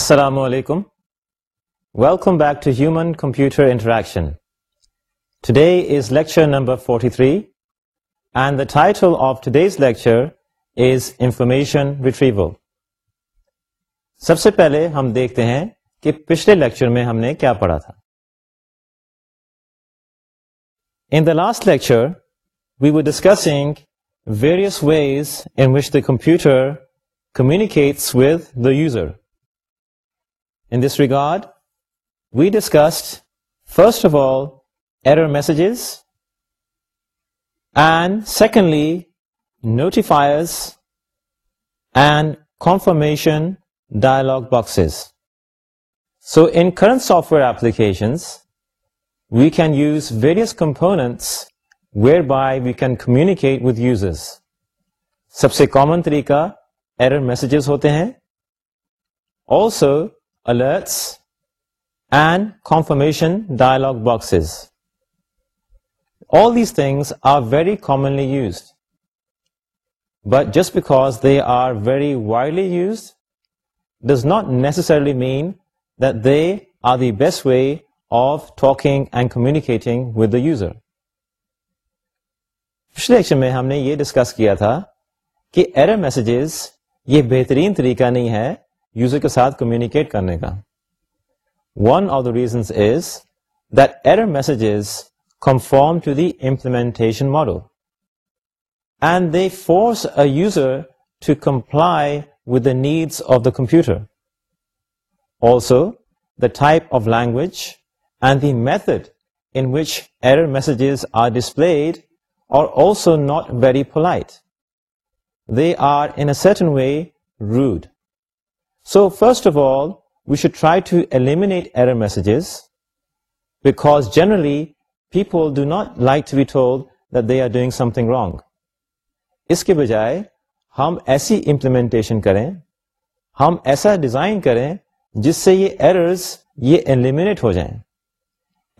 السلام علیکم welcome back to human computer interaction today is lecture number 43 three and the title of today's lecture is information retrieval سب سے پہلے ہم دیکھتے ہیں کہ پچھلے لیکچر میں ہم نے کیا پڑھا تھا in the last lecture we were discussing various ways in which the computer communicates with the user this regard we discussed first of all error messages and secondly notifiers and confirmation confirmation boxes so in current software applications, we can use various components whereby we can with users. سب سے common طریقہ error messages ہوتے ہیں also alerts and confirmation dialog boxes all these things are very commonly used but just back they are very widely used dish not necessarily mean they are the best way of talking and communicating with the user پچھلے lecture میں ہم نے یہ discuss کیا تھا کہ error messages یہ بہترین طریقہ نہیں ہے یوزر کے ساتھ کمیونیکیٹ کرنے کا one of the reasons is درر message conform to the implementation model and they force a user to comply with the needs of the computer also the type of language and the method in which error messages are displayed or rude so first of all we should try to eliminate error messages because generally people do not like to be told that they are doing some thing wrong اس کے بجائے ہم ایسی implementation کریں ہم ایسا design کریں جس سے یہ ایررز یہ ایلیمنیٹ ہو جائیں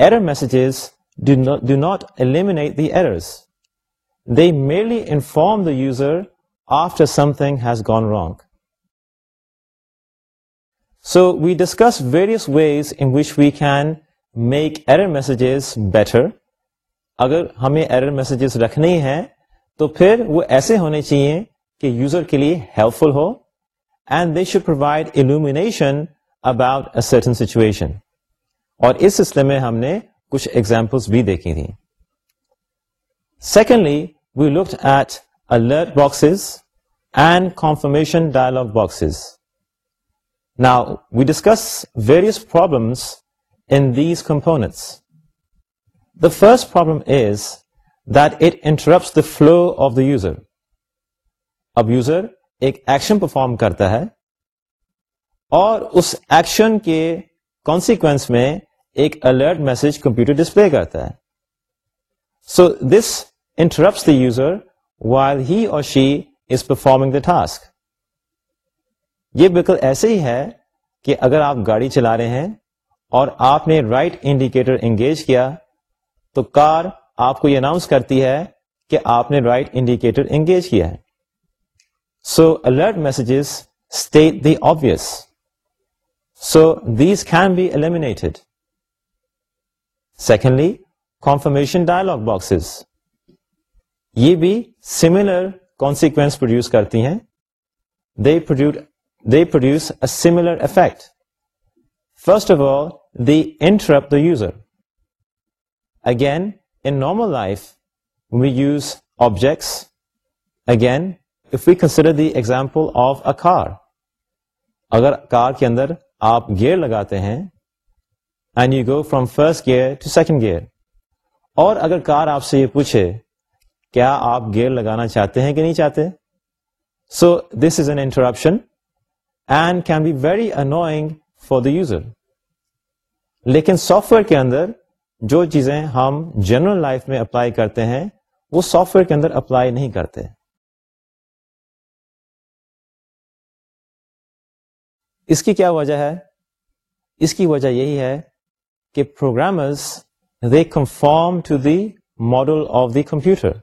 error messages do not eliminate the errors they merely inform the user after something has gone wrong so we discuss various ways in which we can make error messages better اگر ہمیں error messages رکھنے ہیں تو پھر وہ ایسے ہونے چاہیے کہ یوزر کے لیے ہیلپ فل ہو and they should provide illumination about certain situation اور اس سلسلے میں ہم نے کچھ ایگزامپل بھی دیکھی تھی secondly we look at alert boxes and confirmation dialog boxes نا we discuss various problems in these component the first problem is they interrupt the flow of the user اب یوزر ایکشن پرفارم کرتا ہے اور اس action کے consequence میں ایک alert message computer display کرتا ہے so this interrupts the user while he or she is performing the task یہ بالکل ایسے ہی ہے کہ اگر آپ گاڑی چلا رہے ہیں اور آپ نے رائٹ انڈیکیٹر انگیج کیا تو کار آپ کو یہ اناؤنس کرتی ہے کہ آپ نے رائٹ انڈیکیٹر انگیج کیا ہے so alert messages state the obvious so these can be eliminated secondly confirmation dialog boxes یہ بھی سیملر کانسیکوینس پروڈیوس کرتی ہیں they produce they produce a similar effect. First of all, they interrupt the user. Again, in normal life, we use objects. Again, if we consider the example of a car. اگر کار کے اندر آپ gear لگاتے ہیں and you go from first gear to second gear اور اگر car آپ سے یہ پوچھے کیا آپ گیئر لگانا چاہتے ہیں کہ نہیں چاہتے so this is an interruption and can be very annoying for the user لیکن سافٹ ویئر کے اندر جو چیزیں ہم جنرل لائف میں اپلائی کرتے ہیں وہ سافٹ ویئر کے اندر اپلائی نہیں کرتے اس کی کیا وجہ ہے اس کی وجہ یہی ہے کہ programmers they conform to the model of the computer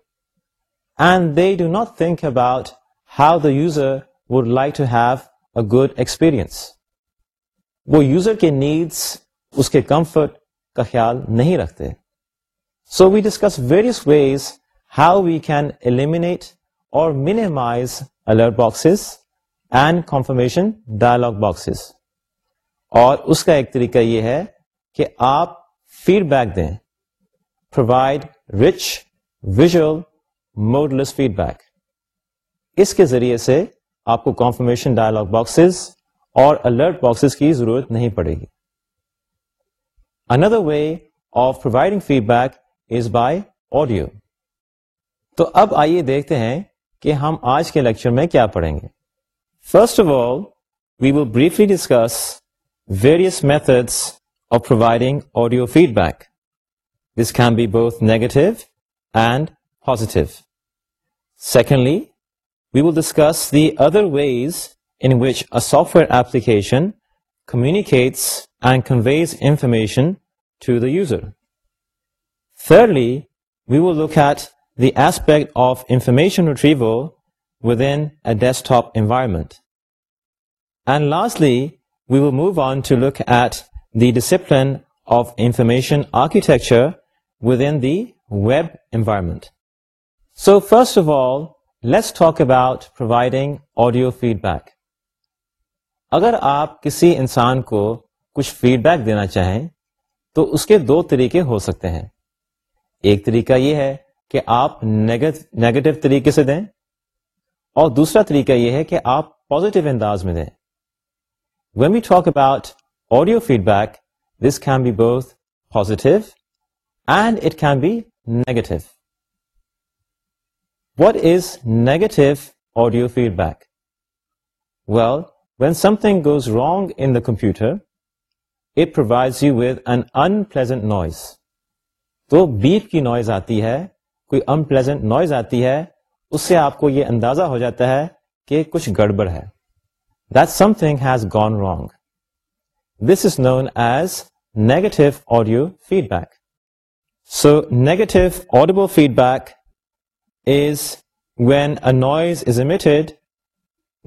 and they do not think about how the user would like to have good experience وہ یوزر کے نیڈس اس کے کمفرٹ کا خیال نہیں رکھتے so we discuss various ways how we can eliminate or minimize alert boxes and confirmation dialog boxes اور اس کا ایک طریقہ یہ ہے کہ آپ فیڈ بیک دیں provide rich visual models feedback اس کے ذریعے سے آپ کو کانفرمیشن ڈائلگ باکسز اور الرٹ باکسز کی ضرورت نہیں پڑے گی another way of providing feedback is by audio تو اب آئیے دیکھتے ہیں کہ ہم آج کے لیکچر میں کیا پڑھیں گے first of all we will briefly discuss various methods of providing audio feedback this can be بہت negative and positive secondly we will discuss the other ways in which a software application communicates and conveys information to the user. Thirdly, we will look at the aspect of information retrieval within a desktop environment. And lastly, we will move on to look at the discipline of information architecture within the web environment. So first of all, let's talk providing audio feedback اگر آپ کسی انسان کو کچھ feed back دینا چاہیں تو اس کے دو طریقے ہو سکتے ہیں ایک طریقہ یہ ہے کہ آپ نیگیٹو طریقے سے دیں اور دوسرا طریقہ یہ ہے کہ آپ پازیٹیو انداز میں دیں when we talk about audio feedback this can be positive and and it can negative what is negative audio feedback well when something goes wrong in the computer it provide you with an unpleasant noise تو beep کی noise آتی ہے کوئی ان pleasant noise آتی ہے اس سے آپ کو یہ اندازہ ہو جاتا ہے کہ کچھ گڑبڑ ہے that something has gone wrong this is known as negative audio feedback so negative audible feedback wanted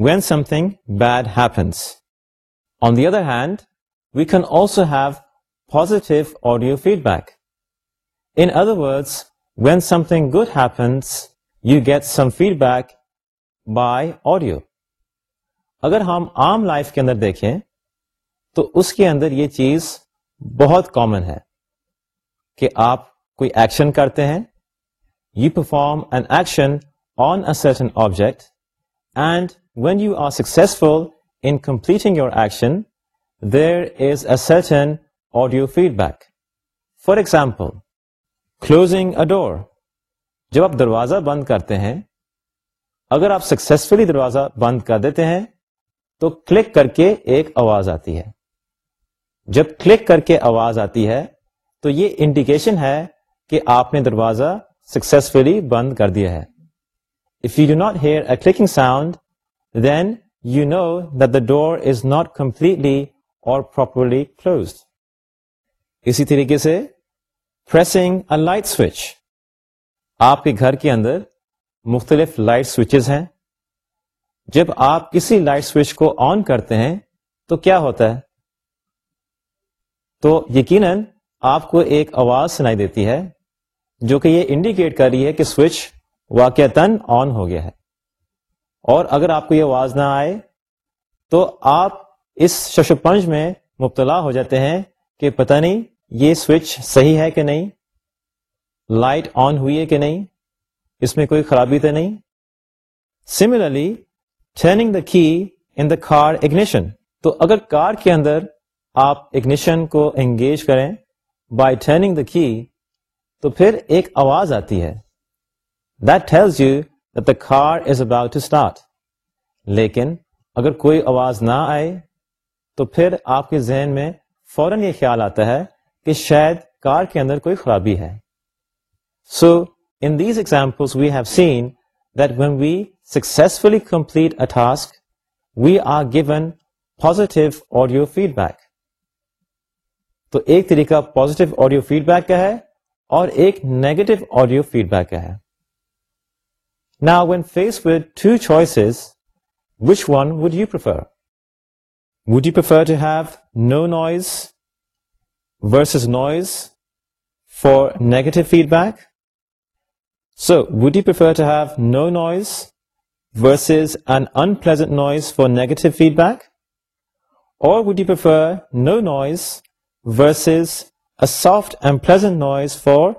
when something bad ہیپنسرڈ we can also head back ادرورگ good happens you get some feedback by audio اگر ہم عام life کے اندر دیکھیں تو اس کے اندر یہ چیز بہت کامن ہے کہ آپ کوئی ایکشن کرتے ہیں you perform an action on a certain object and when you are successful in completing your action there is a certain audio feedback for example closing a door جب آپ دروازہ بند کرتے ہیں اگر آپ سکسیسفلی دروازہ بند کر دیتے ہیں تو کلک کر کے ایک آواز آتی ہے جب کلک کر کے آواز آتی ہے تو یہ انڈیکیشن ہے کہ آپ نے دروازہ سکسیزفلی بند کر دیا ہے if you do not hear a clicking sound then you know that the door is not completely اور پراپرلی اسی طریقے سے پریسنگ لائٹ سوئچ آپ کے گھر کے اندر مختلف لائٹ سوئچز ہیں جب آپ کسی لائٹ سوئچ کو آن کرتے ہیں تو کیا ہوتا ہے تو یقیناً آپ کو ایک آواز سنائی دیتی ہے جو کہ یہ انڈیکیٹ کر رہی ہے کہ سوئچ واقع تن آن ہو گیا ہے اور اگر آپ کو یہ آواز نہ آئے تو آپ اس شش پنج میں مبتلا ہو جاتے ہیں کہ پتہ نہیں یہ سوئچ صحیح ہے کہ نہیں لائٹ آن ہوئی ہے کہ نہیں اس میں کوئی خرابی تو نہیں سملرلی ٹرننگ دا کی ان دا کار اگنیشن تو اگر کار کے اندر آپ اگنیشن کو انگیج کریں بائی ٹرننگ دا کی تو پھر ایک آواز آتی ہے tells you that the car is about to start لیکن اگر کوئی آواز نہ آئے تو پھر آپ کے ذہن میں فوراً یہ خیال آتا ہے کہ شاید کار کے اندر کوئی خرابی ہے so in these example we have seen that when we successfully complete a task we are given positive audio feedback تو ایک طریقہ پوزیٹو آڈیو فیڈ بیک کا ہے اور ایک نیگیٹو آڈیو فیڈ بیک ہے نا when face with two choices which one would you prefer would you prefer to have no noise versus noise for negative feedback so would you prefer to have no noise versus an unpleasant noise for negative feedback اور would you prefer no noise versus soft and pleasant noise for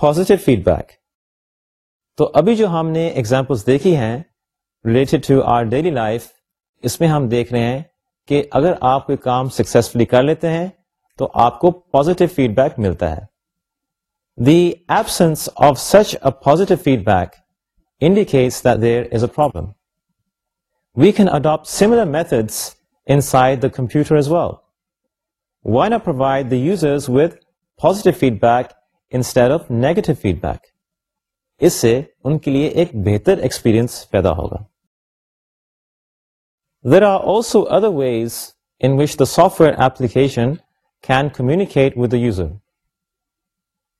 positive feedback تو ابھی جو ہم نے example دیکھی ہیں related to our daily life اس میں ہم دیکھ رہے ہیں کہ اگر آپ کوئی کام سکسفلی کر لیتے ہیں تو آپ کو پوزیٹو فیڈ بیک ملتا ہے the absence of such a positive feedback indicates there is a we can adapt similar method inside the computer provide with users feedback feedback of negative feedback اس سے ان کے لیے ایک بہتر experience پیدا ہوگا there are also other ways in which the software application can communicate with the user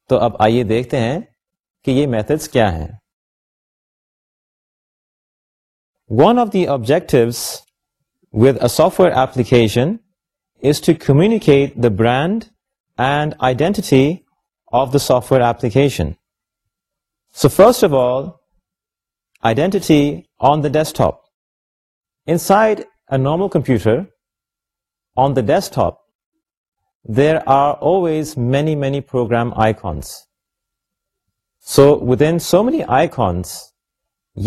تو اب آئیے دیکھتے ہیں کہ یہ میتھڈس کیا ہیں one of the objectives with a software application to to the brand and identity of the software application so first of all identity on the desktop inside a normal computer on the desktop there are program many many program so many so within so many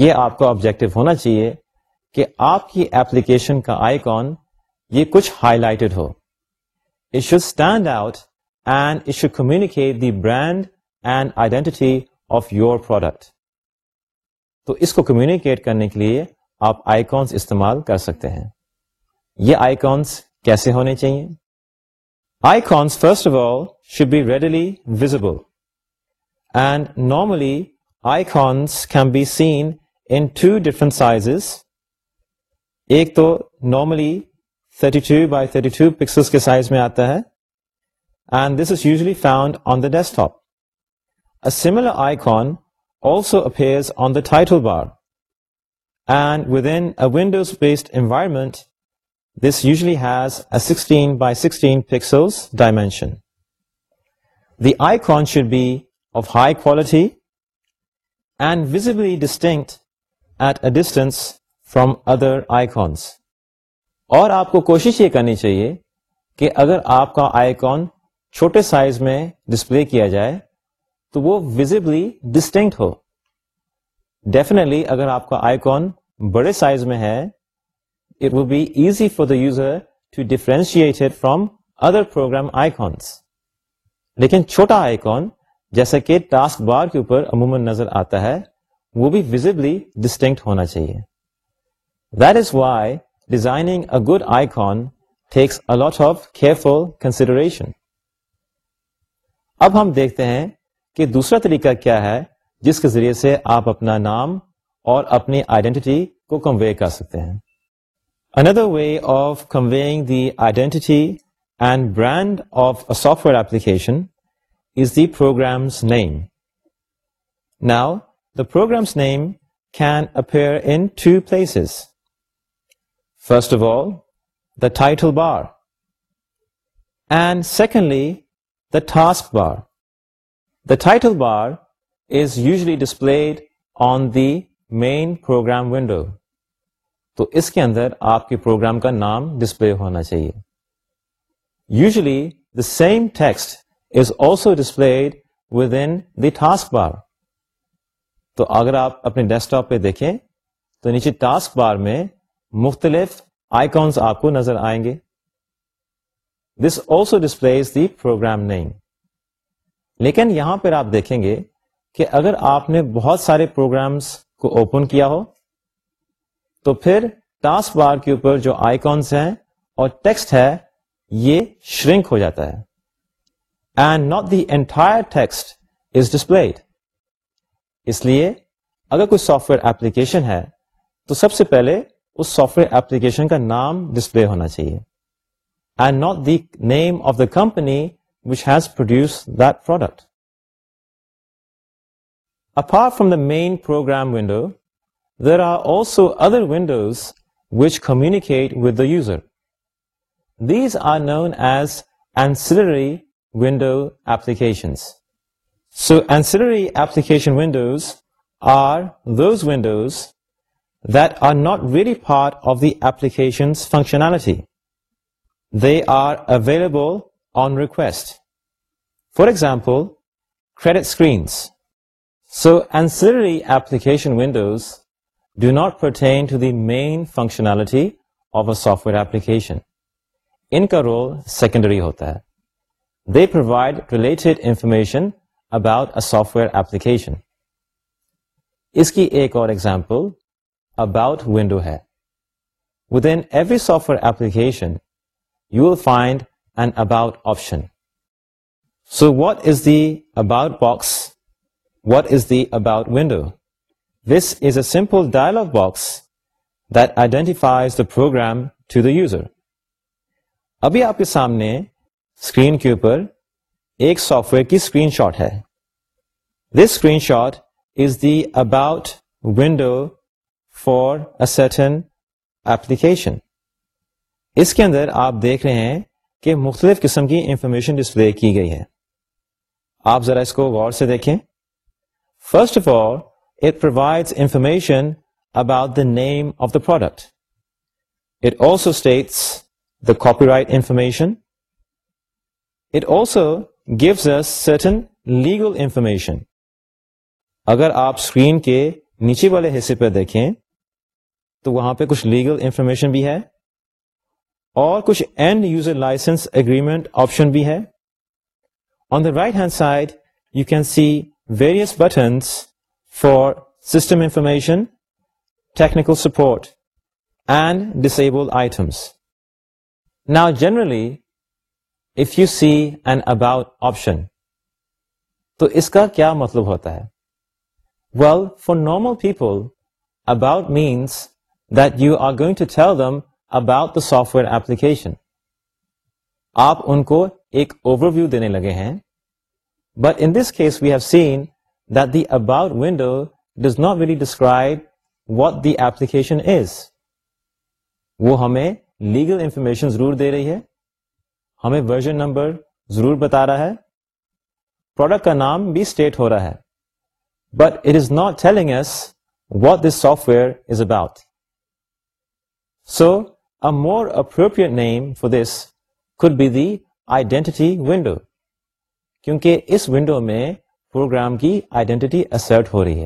یہ آپ کا objective ہونا چاہیے کہ آپ کی application کا آئی یہ کچھ ہائی لائٹڈ ہو it should stand out and it should communicate the brand and identity of your product تو اس کو کمیونیکیٹ کرنے کے لیے آپ آئیکونس استعمال کر سکتے ہیں یہ آئیکونس کیسے ہونے چاہیے icons first of all should be readily visible and normally icons can be seen in two different size ایک تو نارملی 32 by 32 pixels के size में आता है, and this is usually found on the desktop. A similar icon also appears on the title bar, and within a Windows-based environment, this usually has a 16 by 16 pixels dimension. The icon should be of high quality and visibly distinct at a distance from other icons. اور آپ کو کوشش یہ کرنی چاہیے کہ اگر آپ کا آئی کون چھوٹے سائز میں ڈسپلے کیا جائے تو وہ وزبلی ڈسٹنکٹ ہو ڈیفینیٹلی اگر آپ کا آئی کون بڑے سائز میں ہے it will be easy for the user to differentiate from other program آئی لیکن چھوٹا آئی جیسا کہ ٹاسک بار کے اوپر عموماً نظر آتا ہے وہ بھی وزبلی ڈسٹنکٹ ہونا چاہیے that is why Designing a good icon takes lot of of consideration. Consideration اب ہم دیکھتے ہیں کہ دوسرا طریقہ کیا ہے جس کے ذریعے سے آپ اپنا نام اور اپنی آئیڈینٹی کو کنوے کر سکتے ہیں اندر way of conveying the identity and brand of software application is the programmes name now the programmes name can appear in three place first of all the title bar and secondly the task bar the title bar is usually displayed on the main program window تو اس کے اندر آپ کے program کا نام display ہونا چاہیے usually the same text is also displayed within the task bar تو اگر آپ اپنے ڈیسک ٹاپ پہ دیکھیں تو نیچے ٹاسک بار میں مختلف آئکونس آپ کو نظر آئیں گے this also display the program name لیکن یہاں پر آپ دیکھیں گے کہ اگر آپ نے بہت سارے پروگرامس کو اوپن کیا ہو تو پھر ٹاسک بار کے اوپر جو آئکونس ہیں اور ٹیکسٹ ہے یہ شرنک ہو جاتا ہے and not the entire text is displayed اس لیے اگر کوئی سافٹ ویئر ایپلیکیشن ہے تو سب سے پہلے اس سافٹ ویئر ایپلیکیشن کا نام ڈسپلے ہونا چاہیے and not the name of the company which has produce that product apart from the main program window there are also other windows which communicate with the user these are known as ancillary window application so ancillary application windows are those windows that are not really part of the application's functionality. They are available on request. For example, credit screens. So ancillary application windows do not pertain to the main functionality of a software application. ان کا role secondary ہوتا ہے they provide related information about a software اس کی ایک اور example about window ہے within every software application you will find an about option so what is the about box what is the about window this is a simple dialog box that identifies the program to the user ابھی آپ کے سامنے screen کے اوپر ایک software کی screenshot ہے this screenshot is the about window for application اس کے اندر آپ دیکھ رہے ہیں کہ مختلف قسم کی انفارمیشن ڈسپلے کی گئی ہے آپ ذرا اس کو غور سے دیکھیں first of all it provide information about the name of the product it also states the copyright information it also gives a certain legal information اگر آپ اسکرین کے نیچے والے حصے پہ دیکھیں تو وہاں پہ کچھ لیگل انفارمیشن بھی ہے اور کچھ end user licence agreement option بھی ہے on the right hand side you can see various buttons for system information technical support and disabled items now generally if you see an about option تو اس کا کیا مطلب ہوتا ہے well for normal people about means software application آپ ان کو ایک اوور ویو دینے لگے ہیں but in this case we have seen دباؤ window is not really describe what the application is وہ ہمیں لیگل انفارمیشن ضرور دے رہی ہے ہمیں ورژن نمبر ضرور بتا رہا ہے پروڈکٹ کا نام بھی اسٹیٹ ہو رہا ہے but it is not healing what this software is about so a more appropriate name for this خود بی دی آئیڈینٹی ونڈو کیونکہ اس ونڈو میں پروگرام کی آئیڈینٹی اصرٹ ہو رہی ہے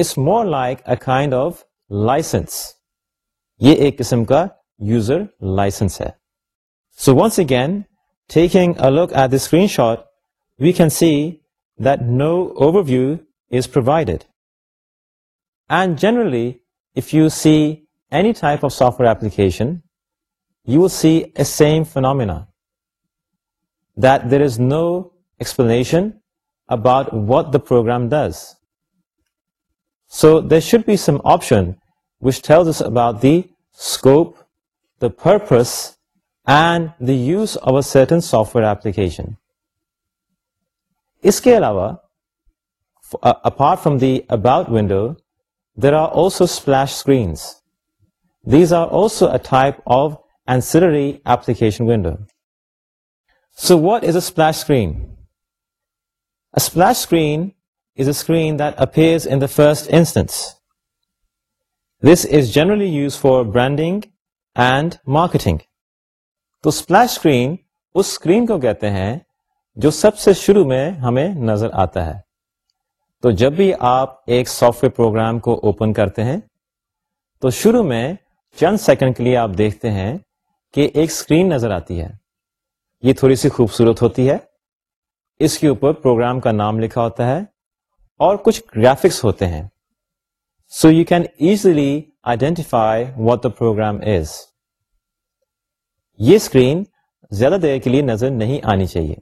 it's more like a kind of licence یہ ایک قسم کا یوزر لائسنس ہے so once again taking a look at the screenshot we can see that no overview is provided and generally if you see any type of software application you see a same phenomena there is no explanation about what the program does so there should be some option which ٹھیک this about the scope the purpose and the use of a certain software application اس کے علاوہ apart from the about window there are also flash screens type of N salary ایپلیکیشنلی use for branding and marketing تو splash screen screen کو کہتے ہیں جو سب سے شروع میں ہمیں نظر آتا ہے تو جب بھی آپ ایک سافٹ ویئر پروگرام کو اوپن کرتے ہیں تو شروع میں چند سیکنڈ کے لیے آپ دیکھتے ہیں کہ ایک اسکرین نظر آتی ہے یہ تھوڑی سی خوبصورت ہوتی ہے اس کے اوپر پروگرام کا نام لکھا ہوتا ہے اور کچھ گرافکس ہوتے ہیں so you can easily identify what the program is یہ اسکرین زیادہ دیر کے لیے نظر نہیں آنی چاہیے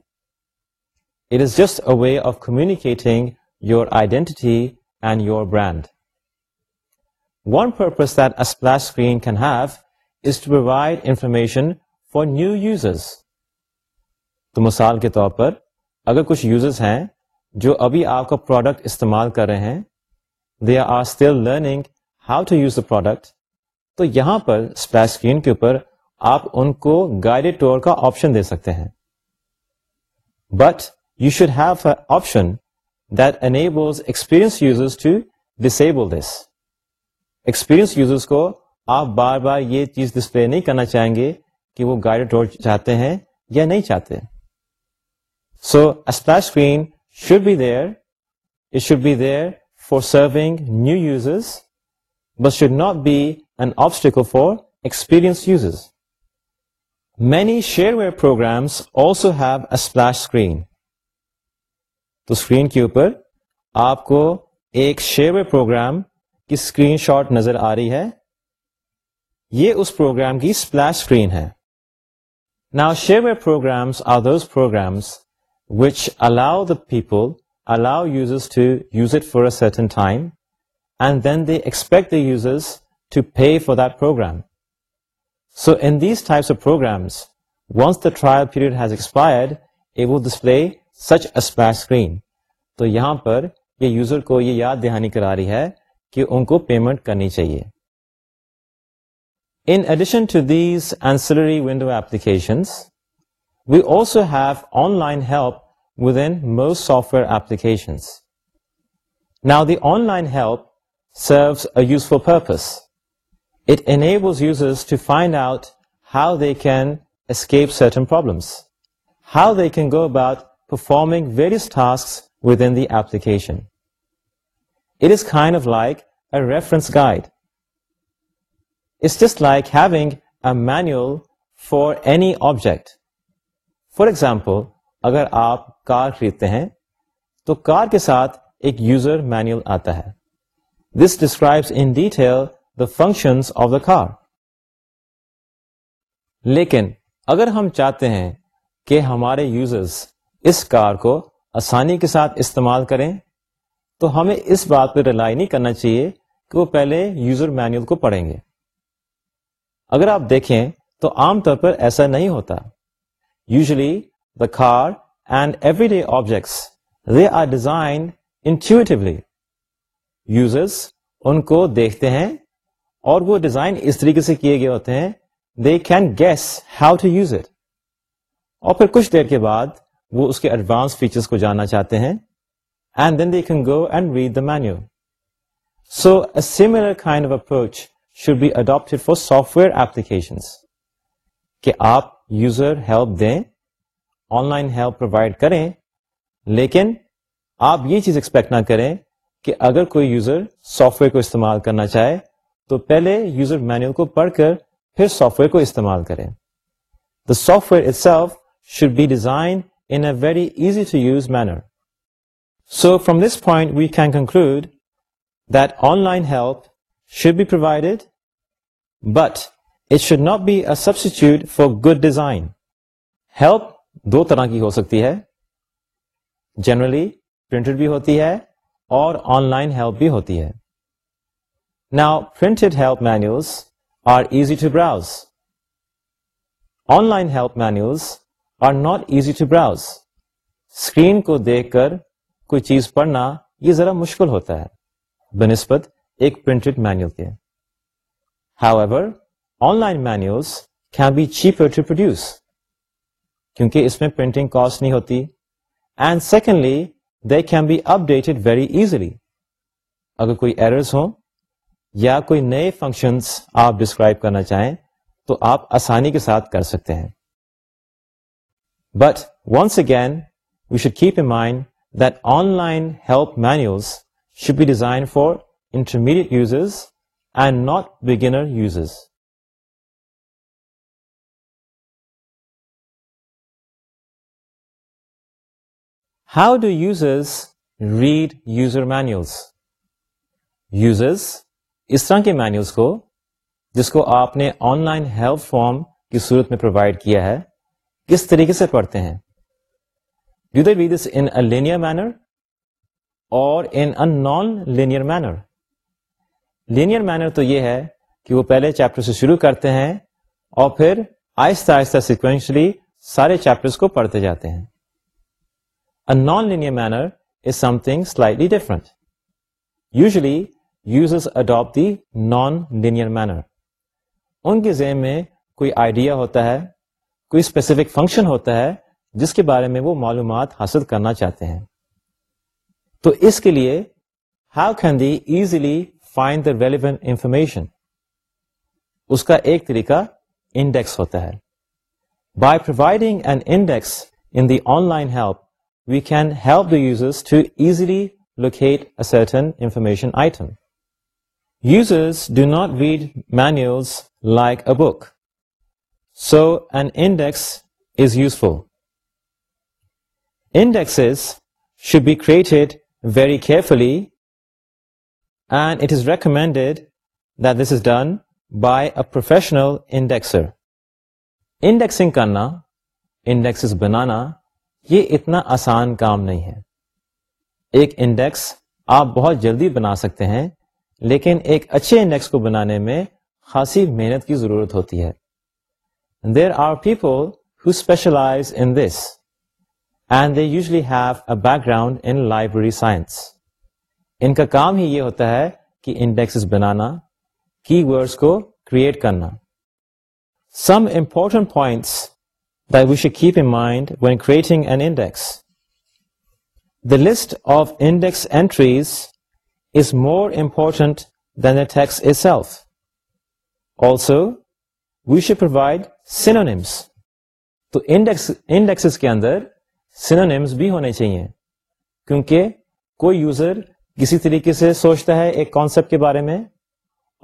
it is just a way of communicating your identity and your brand one purpose that اش screen can have is to provide information for new user تو مثال کے طور پر اگر کچھ یوزرس ہیں جو ابھی آپ کا پروڈکٹ استعمال کر رہے ہیں they are still learning how to use the product تو یہاں پر اسپلش اسکرین کے اوپر آپ ان کو گائیڈیڈ ٹور کا آپشن دے سکتے ہیں but you should have a option that enable experience users to disable this experience users کو آپ بار بار یہ چیز ڈسپلے نہیں کرنا چاہیں گے کہ وہ گائیڈ چاہتے ہیں یا نہیں چاہتے so splash screen should be there it should be there for serving new users but should not be an obstacle for experience users many shareware programs also have splash screen تو screen کے اوپر آپ کو ایک shareware program کی screenshot نظر آ رہی ہے یہ اس پروگرام کی splash programs which allow the people they expect the users to pay for program so these types of programs once the trial period has would display such a تو یہاں پر یہ یوزر کو یہ یاد دہانی کرا رہی ہے کہ ان کو پیمنٹ کرنی چاہیے in addition to these ancillary window application we also have online help with in most software application now the online help service a for purpose it users to find out how they can escape certain problems how they can go about performing various task within the application. It is kind of like a reference guide. It's just like having a manual for any object. For example, اگر آپ کار خریدتے ہیں تو کار کے ساتھ ایک user manual آتا ہے this describes in detail the functions of the car لیکن اگر ہم چاہتے ہیں کہ ہمارے یوزرز اس کار کو آسانی کے ساتھ استعمال کریں تو ہمیں اس بات پہ ریلائی نہیں کرنا چاہیے کہ وہ پہلے یوزر مینوئل کو پڑھیں گے اگر آپ دیکھیں تو عام طور پر ایسا نہیں ہوتا usually the car and every day objects they are design intuitively users ان کو دیکھتے ہیں اور وہ ڈیزائن اس طریقے سے کیے گئے ہوتے ہیں they can guess how to use it اور پھر کچھ دیر کے بعد وہ اس کے ایڈوانس فیچرس کو جاننا چاہتے ہیں and then they go and read the menu so couch should be adapt for software application کہ آپ یوزر ہیلپ دیں آن لائن ہیلپ پرووائڈ کریں لیکن آپ یہ چیز ایکسپیکٹ نہ کریں کہ اگر کوئی یوزر سافٹ ویئر کو استعمال کرنا چاہے تو پہلے یوزر مینیو کو پڑھ کر پھر سافٹ ویئر کو استعمال کریں the software itself should be design in a very easy to use manner so from this point we can conclude that online help should be provided but it shot be a substitute for good design help دو طرح کی ہو سکتی ہے generally printed بھی ہوتی ہے اور online help بھی ہوتی ہے نا printed help menus are easy to browse online help menus are not easy to browse screen کو دیکھ کر کوئی چیز پڑھنا یہ ذرا مشکل ہوتا ہے بنسبت ایک پرنٹڈ مینو کے however online be to produce کیونکہ اس میں پرنٹنگ کاسٹ نہیں ہوتی and secondly they can be updated very easily اگر کوئی ایررز ہوں یا کوئی نئے فنکشنس آپ ڈسکرائب کرنا چاہیں تو آپ آسانی کے ساتھ کر سکتے ہیں but once again we should keep a mind ش design for intermediate users and not beginner یوزز how do use read user manuals users اس طرح کے مینیوز کو جس کو آپ نے آن لائن ہیلپ فارم کی صورت میں پرووائڈ کیا ہے کس طریقے سے پڑھتے ہیں مینر اور انر تو یہ ہے کہ وہ پہلے چیپٹر سے شروع کرتے ہیں اور پھر آہستہ آہستہ سیکوینشلی سارے چیپٹر پڑھتے جاتے ہیں non linear manner is something slightly different usually users adapt the non linear manner ان کے زیب میں کوئی آئیڈیا ہوتا ہے کوئی اسپیسیفک فنکشن ہوتا ہے جس کے بارے میں وہ معلومات حاصل کرنا چاہتے ہیں تو اس کے لیے how can the easily find the relevant information اس کا ایک طریقہ انڈیکس ہوتا ہے by providing an index in the online help we can help the users to easily locate a certain information item users do not read means like a book so an index is useful index should be created very carefully and it is recommended that this is done by a professional indexer indexing کرنا indexes بنانا یہ اتنا آسان کام نہیں ہے ایک index آپ بہت جلدی بنا سکتے ہیں لیکن ایک اچھے انڈیکس کو بنانے میں خاصی محنت کی ضرورت ہوتی ہے there are people who specialise in this and they usually have a background in library science ان کا کام ہی یہ ہوتا ہے کہ انڈیکس بنانا کی ورڈس کو کریٹ کرنا some important points keep a mind when creating an index the list of index entries is more important than a text itself also we should provide synonyms تو index کے اندر synonyms بھی ہونے چاہیے کیونکہ کوئی user کسی طریقے سے سوچتا ہے ایک کانسیپٹ کے بارے میں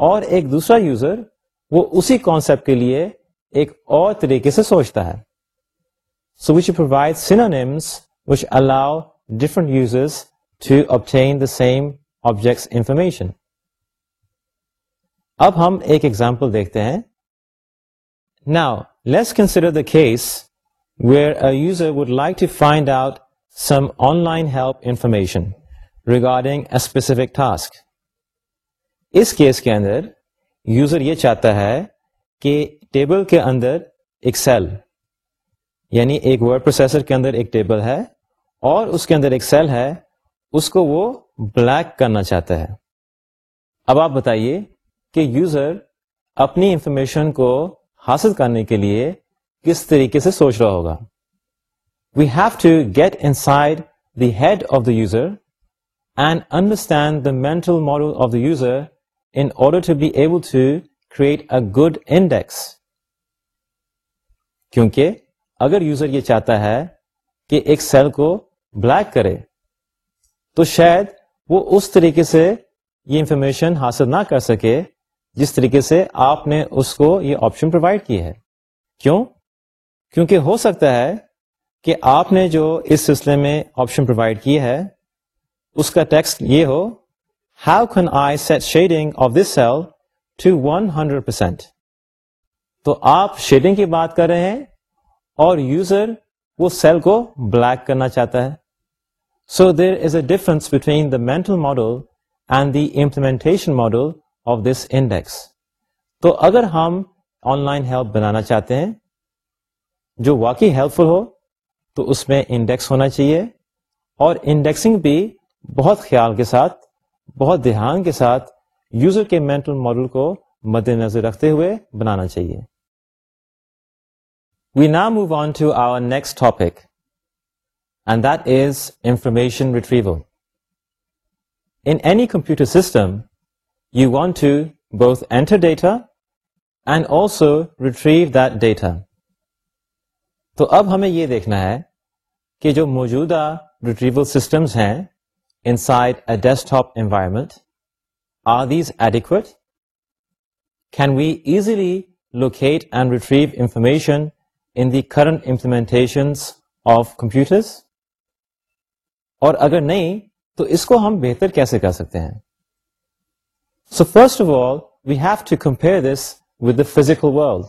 اور ایک دوسرا یوزر وہ اسی کانسیپٹ کے لیے ایک اور طریقے سے سوچتا ہے so which provide synonyms which allow different users to the same objects information اب ہم ایک ایگزامپل دیکھتے ہیں now let's consider the case where a user would like to find out some online help information regarding اس case کے اندر user یہ چاہتا ہے کہ ٹیبل یعنی کے اندر ایک سیل یعنی ایک ورڈ پروسیسر کے اندر ایک ٹیبل ہے اور اس کے اندر ایک سیل ہے اس کو وہ بلیک کرنا چاہتا ہے اب آپ بتائیے کہ یوزر اپنی انفارمیشن کو حاصل کرنے کے لیے کس طریقے سے سوچ رہا ہوگا we have to get inside the head of the user and understand the mental model of the user in order to to be able create a good index کیونکہ اگر یوزر یہ چاہتا ہے کہ ایک سیل کو black کرے تو شاید وہ اس طریقے سے یہ انفارمیشن حاصل نہ کر سکے جس طریقے سے آپ نے اس کو یہ آپشن پرووائڈ کی ہے کیوں کیونکہ ہو سکتا ہے کہ آپ نے جو اس سلسلے میں آپشن پرووائڈ کیا ہے اس کا ٹیکسٹ یہ ہو how can I set shading of this cell to one hundred percent تو آپ شیڈنگ کی بات کر رہے ہیں اور یوزر وہ سیل کو بلیک کرنا چاہتا ہے so there is a difference between the mental model and the implementation model of this index تو اگر ہم آن لائن ہیلپ بنانا چاہتے ہیں جو واقعی ہیلپ فل ہو تو اس میں انڈیکس ہونا چاہیے اور انڈیکسنگ بھی بہت خیال کے ساتھ بہت دھیان کے ساتھ یوزر کے مینٹل ماڈل کو مد نظر رکھتے ہوئے بنانا چاہیے وی نا move on to our next topic and that is information in any computer system you want to both enter data and also retrieve that data تو اب ہمیں یہ دیکھنا ہے کہ جو موجودہ ریٹریول سسٹمز ہیں inside a desktop environment are these adequate can we easily locate and retrieve information in the current implementation of computers اور اگر نہیں تو اس کو ہم بہتر کیسے کر سکتے ہیں so first of all we have to compare this with the physical world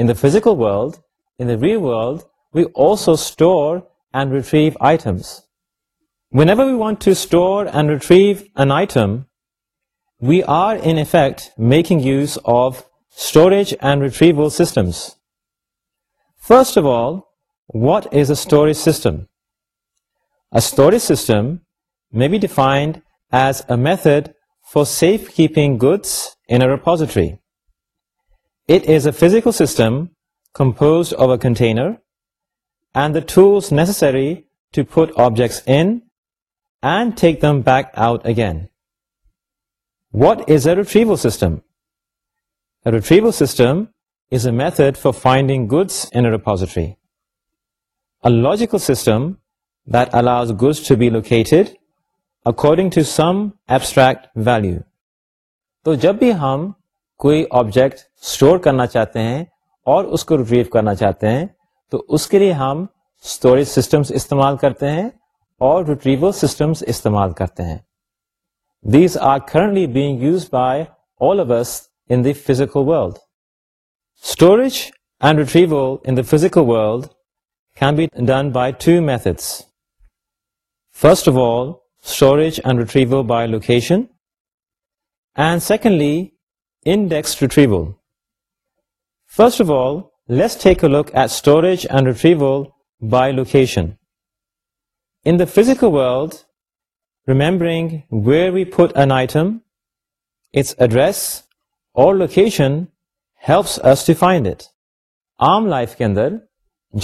in the physical world in the real world, we also store and retrieve items. Whenever we want to store and retrieve an item, we are in effect making use of storage and retrieval systems. First of all, what is a storage system? A storage system may be defined as a method for safekeeping goods in a repository. It is a physical system compose of a container and the to necessary to fit objects take them back out again what is a ریو system retrieve some is a method for finding goods in repository logical system allows goods to be locate according to some abstract value تو جب بھی ہم کوئی object store کرنا چاہتے ہیں اور اس کو ریٹریو کرنا چاہتے ہیں تو اس کے لیے ہم اسٹوریج سسٹمس استعمال کرتے ہیں اور ریٹریول سسٹمس استعمال کرتے ہیں these are currently being use by all in the physical world storage and retrieval in the physical world can be done by two methods first of all storage and retrieval by location and secondly index retrieval first of all let a look at storage and retrieval by location in the physical world remembering where we food an item its address اور location ہیلپسائنڈ it عام life کے اندر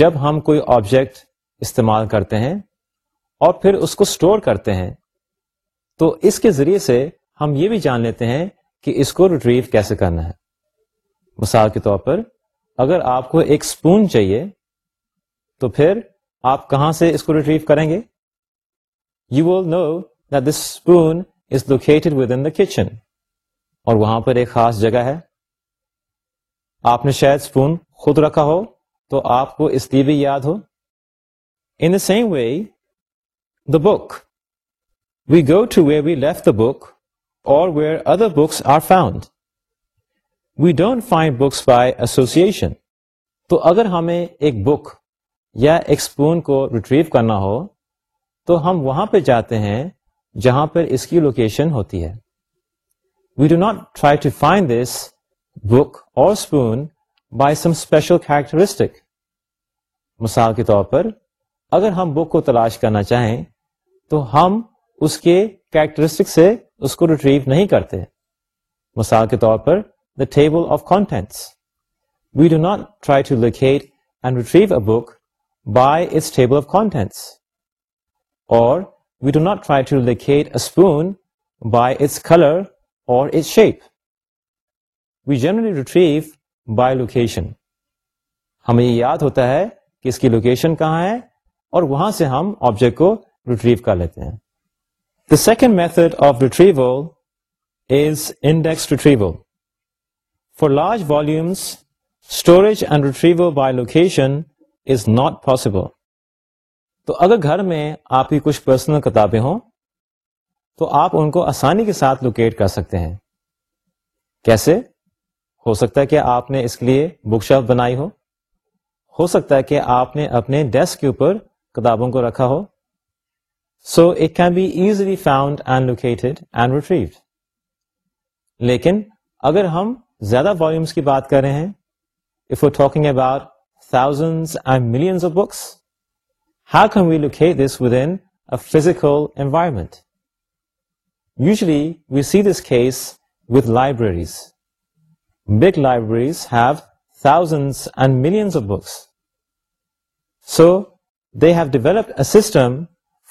جب ہم کوئی object استعمال کرتے ہیں اور پھر اس کو اسٹور کرتے ہیں تو اس کے ذریعے سے ہم یہ بھی جان لیتے ہیں کہ اس کو ریٹریو کیسے کرنا ہے مثال کے طور پر اگر آپ کو ایک اسپون چاہیے تو پھر آپ کہاں سے اس کو ریٹریو کریں گے you will know this spoon is located within the kitchen اور وہاں پر ایک خاص جگہ ہے آپ نے شاید اسپون خود رکھا ہو تو آپ کو اس لیے بھی یاد ہو in the same way the book we go to way we left the book اور where other books are found we don't find books by association تو اگر ہمیں ایک بک یا ایک اسپون کو ریٹریو کرنا ہو تو ہم وہاں پہ جاتے ہیں جہاں پر اس کی لوکیشن ہوتی ہے we do not try to find this book اور spoon by some special characteristic مثال کے طور پر اگر ہم بک کو تلاش کرنا چاہیں تو ہم اس کے کیریکٹرسٹک سے اس کو ریٹریو نہیں کرتے مثال کے طور پر the table of contents. We do not try to locate and retrieve a book by its table of contents. Or we do not try to locate a spoon by its color or its shape. We generally retrieve by location. ہمیں یہ یاد ہوتا ہے کہ اس کی location کہاں ہے اور وہاں سے ہم آبجیکٹ کو ریٹریو کر لیتے ہیں the second method of retrieval is index retrieval large by location is not possible تو اگر گھر میں آپ کی کچھ پرسنل کتابیں ہوں تو آپ ان کو آسانی کے ساتھ لوکیٹ کر سکتے ہیں کیسے ہو سکتا ہے کہ آپ نے اس کے لیے بک شاپ بنائی ہو ہو سکتا ہے کہ آپ نے اپنے ڈیسک کے اوپر کتابوں کو رکھا ہو so it can be easily found and located and retrieved لیکن اگر ہم زیادہ والومس کی بات کر رہے ہیں اف یور ٹاکنگ اباؤٹ تھا millions of books how came well this with in physical environment usually we see this case with libraries big libraries have thousands and millions of books so they develop a system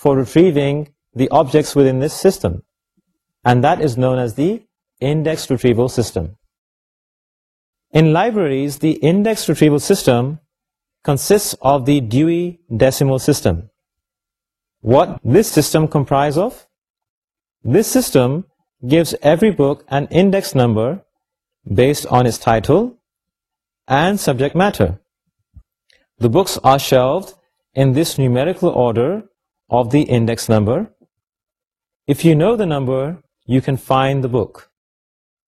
for reading the objects with in this system and that is known as the index retrieval system in libraries the index retrieval system consists of them system what this system comprise of this system gave every book and index number based on its title and subject matter the books are شروڈ in this numerical order of the index number if you know the number you can find the book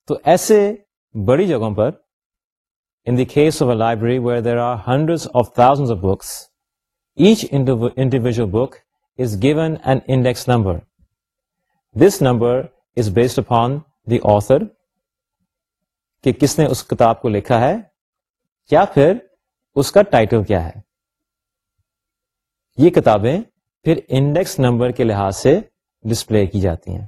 تو ایسے بڑی جگہوں پر لائبرینڈریڈ of thousands book is given an index number this number کہ کس نے اس کتاب کو لکھا ہے یا پھر اس کا ٹائٹل کیا ہے یہ کتابیں پھر انڈیکس نمبر کے لحاظ سے ڈسپلے کی جاتی ہیں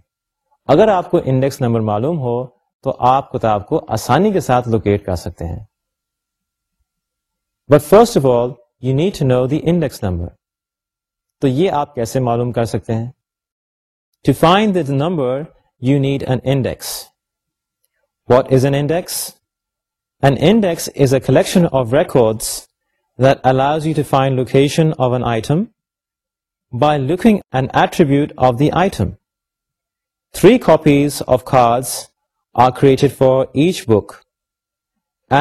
اگر آپ کو انڈیکس نمبر معلوم ہو تو آپ کتاب کو آسانی کے ساتھ لوکیٹ کر سکتے ہیں but first of all you need to know the index number تو یہ آپ کیسے معلوم کر سکتے ہیں to find the number you need an index what is an index an index is a collection of records that allows you to find location of an item by looking an attribute of the item three copies of cards are created for each book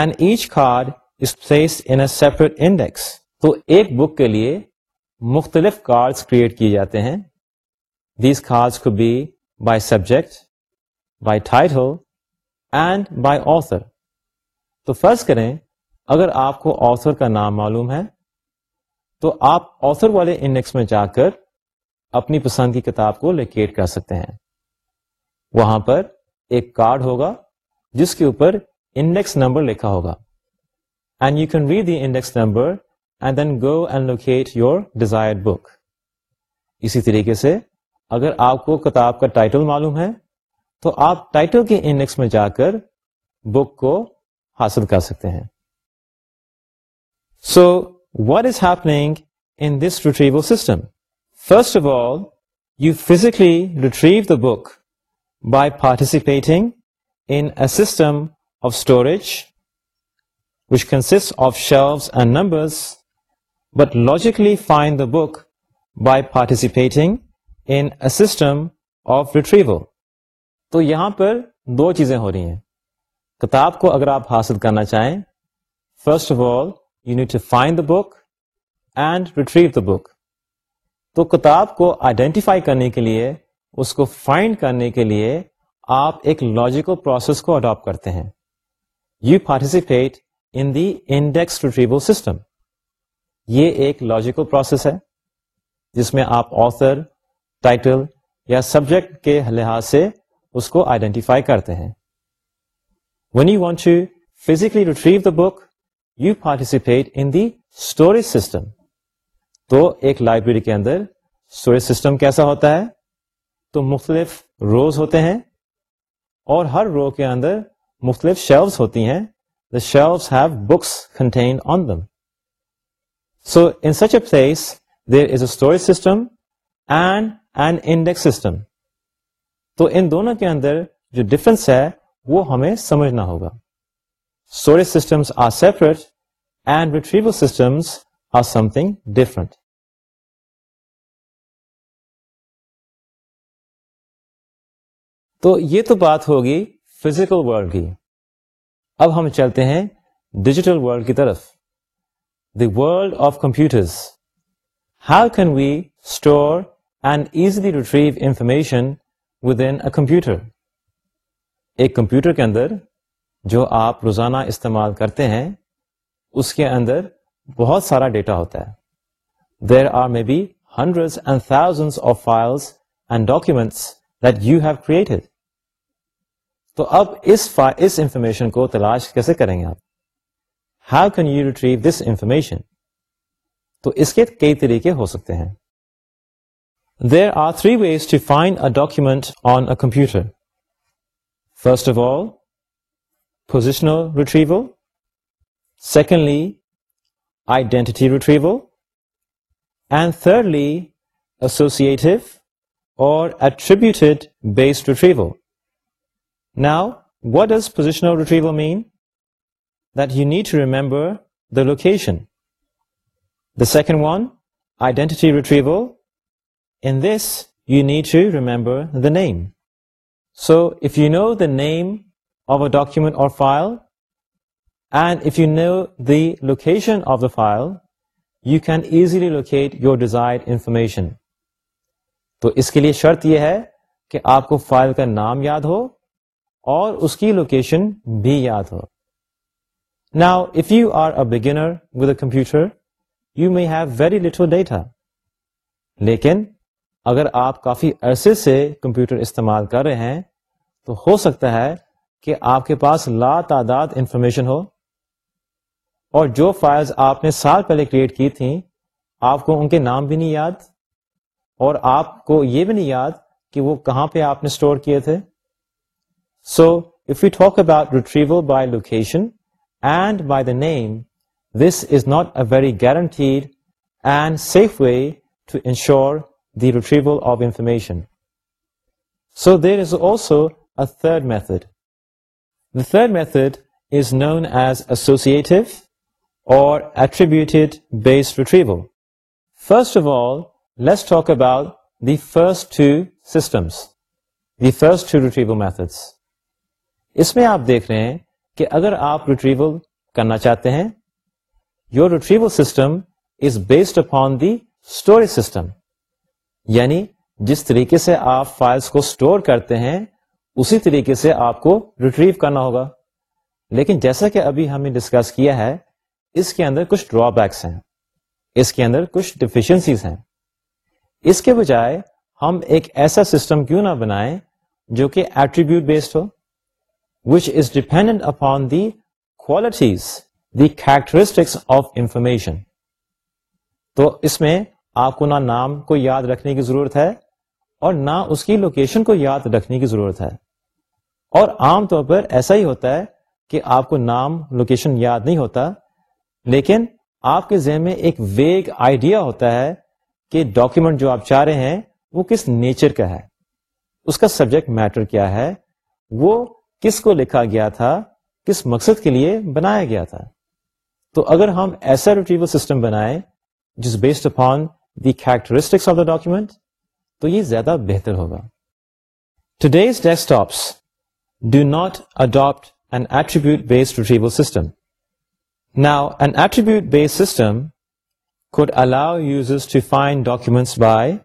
and each card piece int index تو ایک book کے لیے مختلف cards create کیے جاتے ہیں these cards کو be by subject by title and by author تو فرض کریں اگر آپ کو آسر کا نام معلوم ہے تو آپ آسر والے انڈیکس میں جا کر اپنی پسند کی کتاب کو لیکیٹ کر سکتے ہیں وہاں پر ایک کارڈ ہوگا جس کے اوپر انڈیکس نمبر لکھا ہوگا and you can read the index number and then go and locate your desire book اسی طریقے سے اگر آپ کو کتاب کا ٹائٹل معلوم ہے تو آپ ٹائٹل کے انڈیکس میں جا کر بک کو حاصل کر سکتے ہیں so what is happening in this retrieve system first of all you physically retrieve the book by participating in system of storage but logically find the book by participating تو یہاں پر دو چیزیں ہو رہی ہیں کتاب کو اگر آپ حاصل کرنا چاہیں first of all you to find the book and retrieve the book تو کتاب کو آئیڈینٹیفائی کرنے کے لیے اس کو فائنڈ کرنے کے لیے آپ ایک لاجیکل پروسیس کو اڈاپٹ کرتے ہیں you participate in the index retrieval system یہ ایک لاجیکل پروسیس ہے جس میں آپ آتھر ٹائٹل یا سبجیکٹ کے لحاظ سے اس کو آئیڈینٹیفائی کرتے ہیں when you want you physically retrieve the book you participate in the storage system تو ایک لائبریری کے اندر اسٹوریج سسٹم کیسا ہوتا ہے تو مختلف روز ہوتے ہیں اور ہر رو کے اندر مختلف شیلوز ہوتی ہیں the shelves have books contained on them. So in such a place, there is a storage system and an index system. تو ان دونوں کے اندر جو ڈفرنس ہے وہ ہمیں سمجھنا ہوگا storage systems are separate and retrieval systems are something different تو یہ تو بات ہوگی فزیکل ورلڈ کی اب ہم چلتے ہیں ڈیجیٹل ورلڈ کی طرف the world of computer how can we store and easily retrieve information within computer ایک کمپیوٹر کے اندر جو آپ روزانہ استعمال کرتے ہیں اس کے اندر بہت سارا ڈیٹا ہوتا ہے there are may be hundred and thousand of files and documents تو اب اس اس انفارمیشن کو تلاش کیسے کریں گے آپ how can you retrieve this information تو اس کے کئی طریقے ہو سکتے ہیں there are three ways to find a document on a computer first of all positional retrieve secondly identity retrieve and thirdly associative اور attributed based retrieve now what is position of retrieve mean that you need to remember the location the second one identity retrieve and this you need to remember the name so if you know the name of a document اور file and if you know the location of the file you can easily locate your desire information تو اس کے لیے شرط یہ ہے کہ آپ کو فائل کا نام یاد ہو اور اس کی لوکیشن بھی یاد ہو نا if you are a beginner with a computer you may have very little data لیکن اگر آپ کافی عرصے سے کمپیوٹر استعمال کر رہے ہیں تو ہو سکتا ہے کہ آپ کے پاس لا تعداد انفارمیشن ہو اور جو فائلز آپ نے سال پہلے کریٹ کی تھیں آپ کو ان کے نام بھی نہیں یاد اور آپ کو یہ بھی نہیں یاد کہ وہ کہاں پہ آپ نے اسٹور کیے تھے So if we talk about retrieval by location and by the name, this is not a very guaranteed and safe way to ensure the retrieval of information. So there is also a third method. The third method is known as associative or attributed based retrieval. First of all, let's talk about the first two systems, the first two retrieval methods. اس میں آپ دیکھ رہے ہیں کہ اگر آپ retrieval کرنا چاہتے ہیں your retrieval system is based upon the storage system یعنی جس طریقے سے آپ فائلس کو اسٹور کرتے ہیں اسی طریقے سے آپ کو ریٹریو کرنا ہوگا لیکن جیسا کہ ابھی ہم نے ڈسکس کیا ہے اس کے اندر کچھ ڈرا بیکس ہیں اس کے اندر کچھ ڈیفیشنسیز ہیں اس کے بجائے ہم ایک ایسا سسٹم کیوں نہ بنائیں جو کہ ایٹریبیوٹ بیسڈ ہو which is dependent upon the qualities characteristics of information تو اس میں آپ کو نہ نام کو یاد رکھنے کی ضرورت ہے اور نہ اس کی لوکیشن کو یاد رکھنے کی ضرورت ہے اور عام طور پر ایسا ہی ہوتا ہے کہ آپ کو نام لوکیشن یاد نہیں ہوتا لیکن آپ کے ذہن میں ایک ویگ آئیڈیا ہوتا ہے کہ ڈاکیومنٹ جو آپ چاہ رہے ہیں وہ کس نیچر کا ہے اس کا سبجیکٹ میٹر کیا ہے وہ کس کو لکھا گیا تھا کس مقصد کے لیے بنایا گیا تھا تو اگر ہم ایسا ریٹریول سسٹم بنائیں جس based upon the characteristics of the document تو یہ زیادہ بہتر ہوگا today's desktops do not adapt an attribute based retrieval system now an attribute based system could allow یوزز define documents by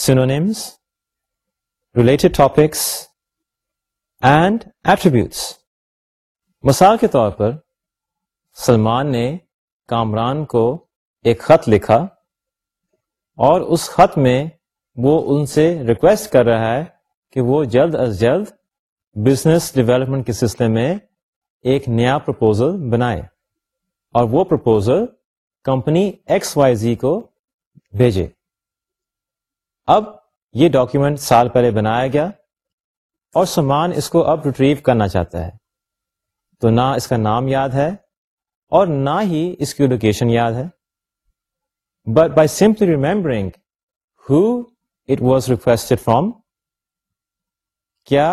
synonyms related topics and attributes مثال کے طور پر سلمان نے کامران کو ایک خط لکھا اور اس خط میں وہ ان سے ریکویسٹ کر رہا ہے کہ وہ جلد از جلد بزنس ڈیولپمنٹ کے سلسلے میں ایک نیا پرپوزل بنائے اور وہ proposal company X Y Z کو بھیجے اب یہ ڈاکیومنٹ سال پہلے بنایا گیا اور سامان اس کو اب ریٹریو کرنا چاہتا ہے تو نہ اس کا نام یاد ہے اور نہ ہی اس کی لوکیشن یاد ہے but by simply remembering who it was requested from کیا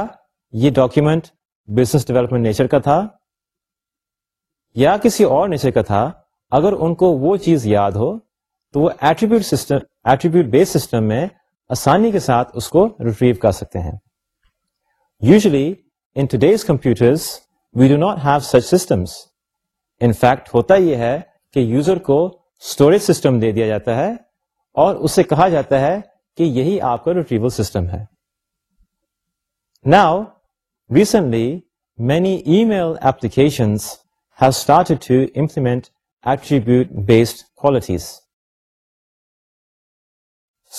یہ ڈاکیومنٹ بزنس ڈیولپمنٹ نیچر کا تھا یا کسی اور نیچر کا تھا اگر ان کو وہ چیز یاد ہو تو وہ attribute system attribute base system میں آسانی کے ساتھ اس کو ریٹریو کر سکتے ہیں usually in today's computers we do not have such systems in fact ہوتا یہ ہے کہ یوزر کو اسٹوریج سسٹم دے دیا جاتا ہے اور اسے کہا جاتا ہے کہ یہی آپ کا ریٹریول سسٹم ہے now recently many email applications have started to implement attribute based qualities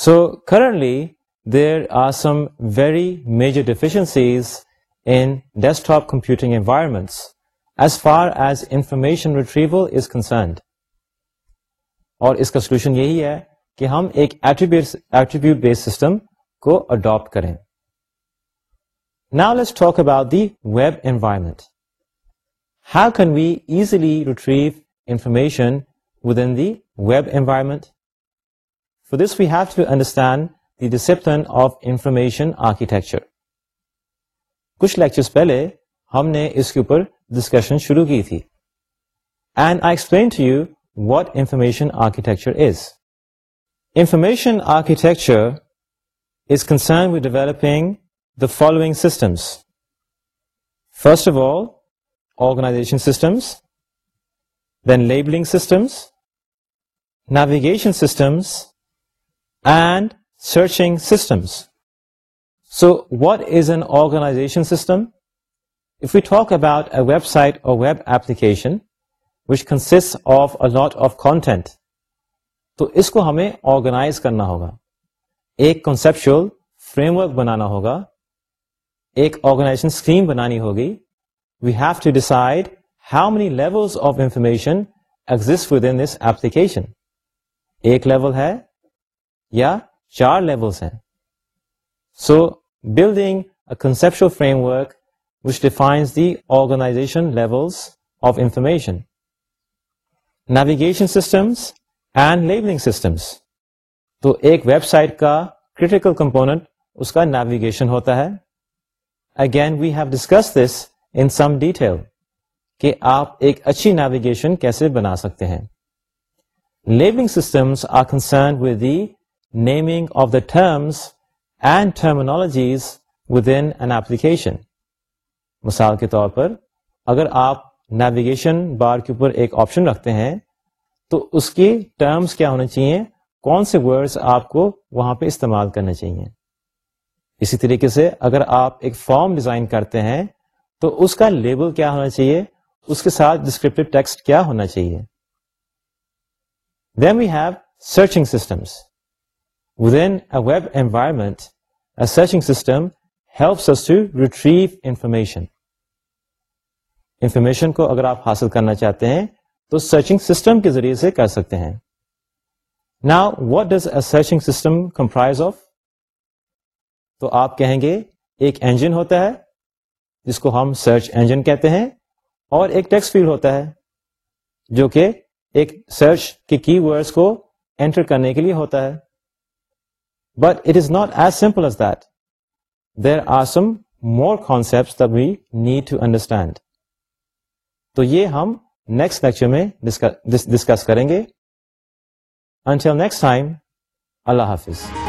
so currently there major deficiencies in desktop computing as far as information retrieval اور اس کا سولوشن یہی ہے کہ ہم ایکسٹم کو اڈاپٹ کریں نا let talk about the web environment how can we easily retrieve information within the web environment for this view to understand the reception of information architecture کچھ لیکچرز پہلے ہم نے اس کے اوپر ڈسکشن شروع کی تھی and I explain to you what information architecture is information architecture is concern with developing the following systems first of all organisation systems then labelling systems navigation systems and searching systems so what is an organisation system if you talk about site ایپلیکیشنٹ تو اس کو ہمیں organise کرنا ہوگا ایک conceptual frame work بنانا ہوگا ایک organization scheme بنانی ہوگی we have to decide how many levels of information exist with in this application ایک لیول ہے یا چار لیولس ہیں so building conceptual framework which defines the organization levels of information navigation systems and labelling systems تو ایک website کا critical component اس کا نیویگیشن ہوتا ہے again we have discuss this in some detail کہ آپ ایک اچھی نیویگیشن کیسے بنا سکتے ہیں labelling systems are concern with the naming of the terms and terminologies with انیکیشن مثال کے طور پر اگر آپ نیویگیشن بار کے اوپر ایک آپشن رکھتے ہیں تو اس کی ٹرمس کیا ہونے چاہیے کون سے ورڈس آپ کو وہاں پہ استعمال کرنے چاہیے اسی طریقے سے اگر آپ ایک فارم ڈیزائن کرتے ہیں تو اس کا لیبل کیا ہونا چاہیے اس کے ساتھ ڈسکرپٹیو ٹیکسٹ کیا ہونا چاہیے then we have searching systems Within a web environment, a searching system helps us to retrieve information. Information کو اگر آپ حاصل کرنا چاہتے ہیں تو searching system کے ذریعے سے کر سکتے ہیں. Now, what does a searching system comprise of? تو آپ کہیں گے ایک engine ہوتا ہے جس کو ہم سرچ انجن کہتے ہیں اور ایک ٹیکس فیلڈ ہوتا ہے جو کہ ایک سرچ کے کی keywords کو انٹر کرنے کے لیے ہوتا ہے. But it is not as simple as that there are some more concept و بی نیڈ ٹو انڈرسٹینڈ تو یہ ہم نیکسٹ لیکچر میں ڈسکس کریں گے اللہ حافظ